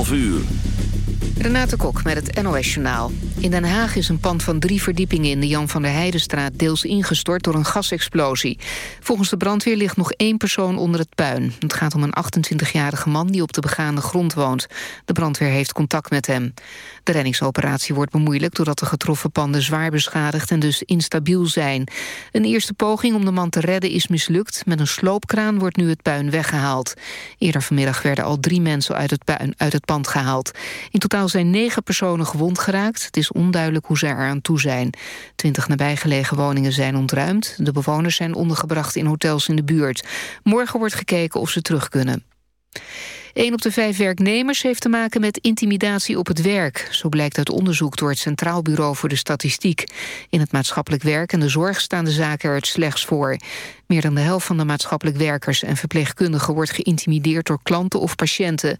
11 uur. Renate Kok met het NOS Journaal. In Den Haag is een pand van drie verdiepingen in de Jan van der Heidenstraat deels ingestort door een gasexplosie. Volgens de brandweer ligt nog één persoon onder het puin. Het gaat om een 28-jarige man die op de begaande grond woont. De brandweer heeft contact met hem. De reddingsoperatie wordt bemoeilijkt doordat de getroffen panden zwaar beschadigd en dus instabiel zijn. Een eerste poging om de man te redden is mislukt. Met een sloopkraan wordt nu het puin weggehaald. Eerder vanmiddag werden al drie mensen uit het, puin, uit het pand gehaald. In totaal zijn negen personen gewond geraakt. Het is onduidelijk hoe ze er aan toe zijn. Twintig nabijgelegen woningen zijn ontruimd. De bewoners zijn ondergebracht in hotels in de buurt. Morgen wordt gekeken of ze terug kunnen. Een op de vijf werknemers heeft te maken met intimidatie op het werk. Zo blijkt uit onderzoek door het Centraal Bureau voor de Statistiek. In het maatschappelijk werk en de zorg staan de zaken er het slechts voor. Meer dan de helft van de maatschappelijk werkers en verpleegkundigen... wordt geïntimideerd door klanten of patiënten.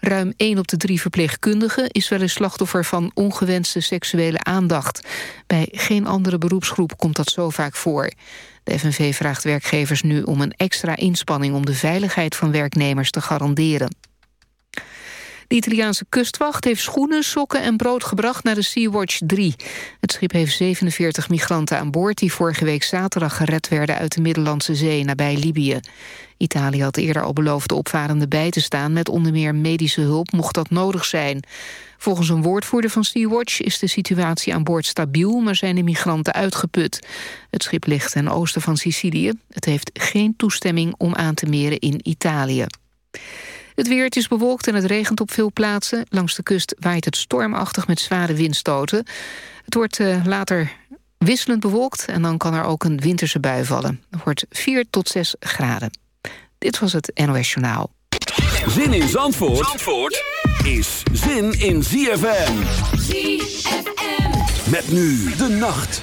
Ruim 1 op de drie verpleegkundigen is wel een slachtoffer... van ongewenste seksuele aandacht. Bij geen andere beroepsgroep komt dat zo vaak voor. De FNV vraagt werkgevers nu om een extra inspanning... om de veiligheid van werknemers te garanderen. De Italiaanse kustwacht heeft schoenen, sokken en brood gebracht naar de Sea-Watch 3. Het schip heeft 47 migranten aan boord... die vorige week zaterdag gered werden uit de Middellandse Zee nabij Libië. Italië had eerder al beloofd de opvarenden bij te staan... met onder meer medische hulp, mocht dat nodig zijn. Volgens een woordvoerder van Sea-Watch is de situatie aan boord stabiel... maar zijn de migranten uitgeput. Het schip ligt ten oosten van Sicilië. Het heeft geen toestemming om aan te meren in Italië. Het weer het is bewolkt en het regent op veel plaatsen. Langs de kust waait het stormachtig met zware windstoten. Het wordt uh, later wisselend bewolkt en dan kan er ook een winterse bui vallen. Het wordt 4 tot 6 graden. Dit was het NOS Journaal. Zin in Zandvoort, Zandvoort is zin in ZFM. ZFM. Met nu de nacht.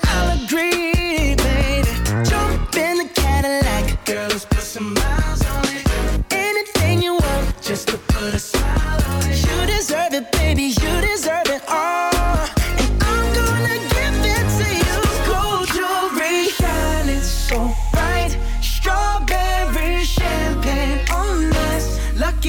agree,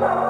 Lord.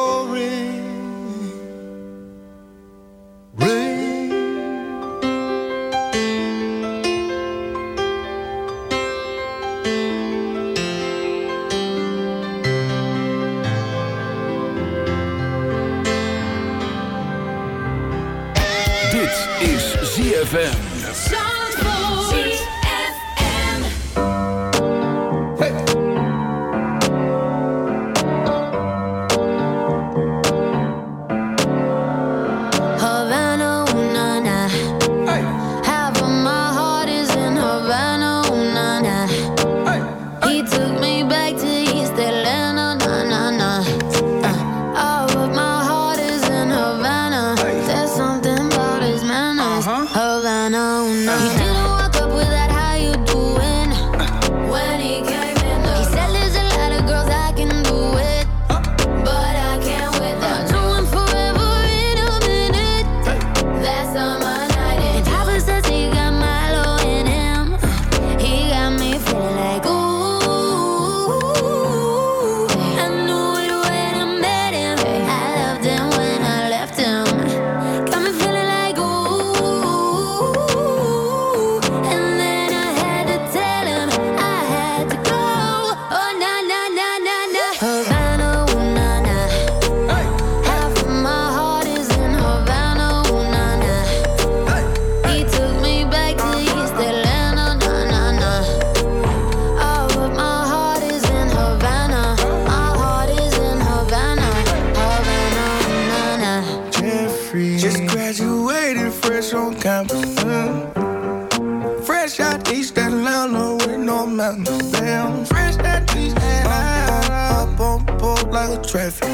traffic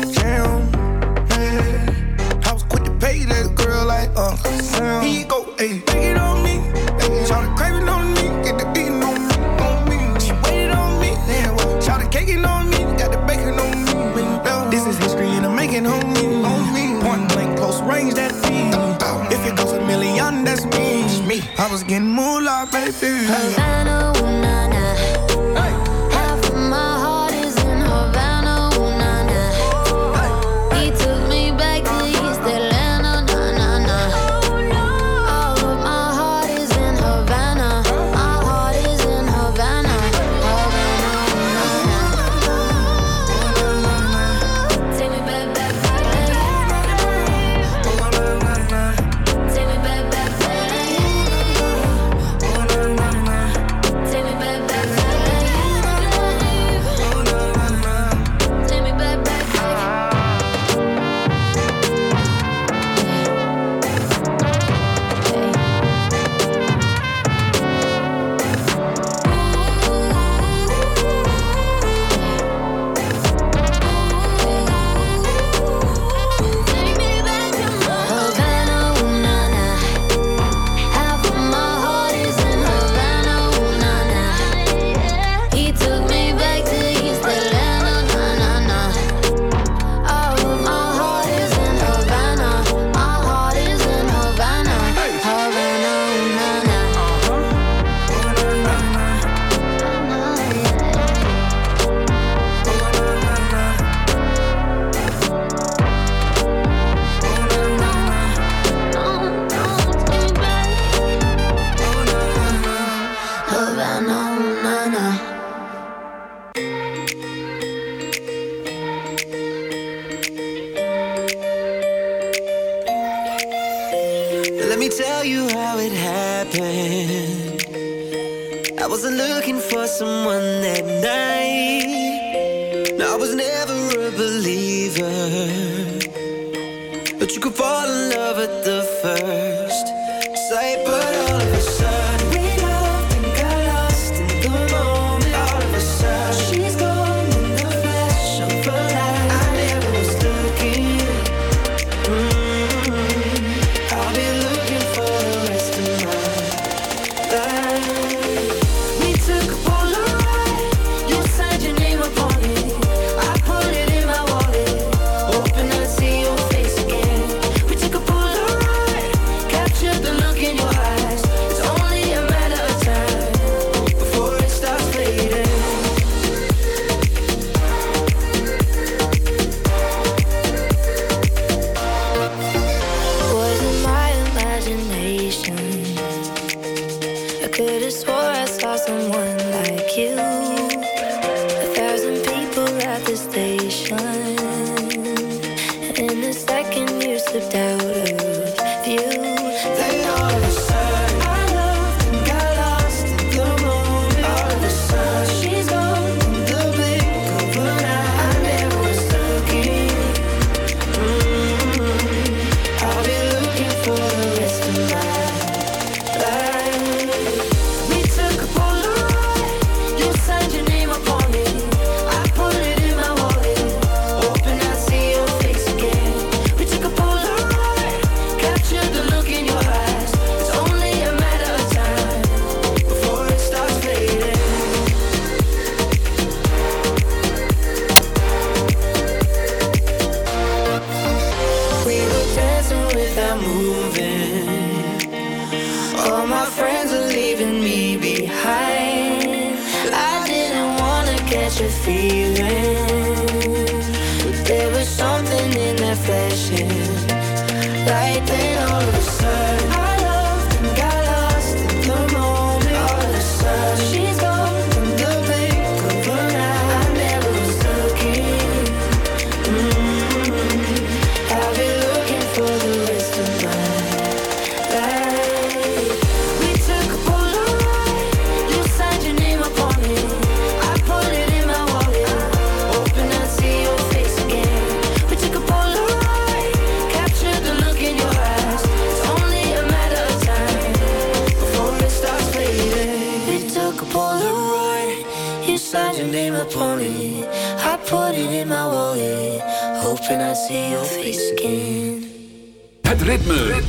And the second you slipped out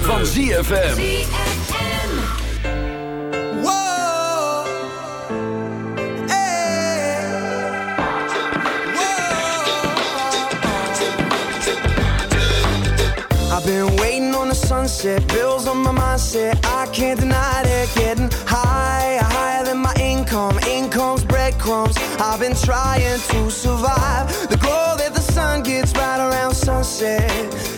van ZFM. I've been waiting on the sunset, bills on my mindset. I can't deny it, getting higher, higher than my income. Income's breadcrumbs. I've been trying to survive. The glow that the sun gets right around sunset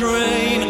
train.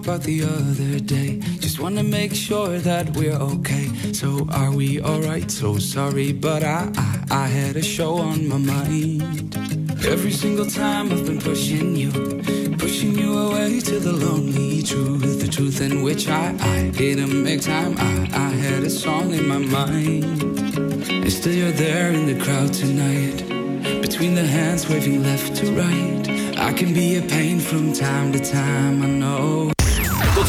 about the other day. Just wanna make sure that we're okay. So are we alright? So sorry, but I, I I had a show on my mind. Every single time I've been pushing you, pushing you away to the lonely truth, the truth in which I I didn't make time. I I had a song in my mind, and still you're there in the crowd tonight, between the hands waving left to right. I can be a pain from time to time, I know.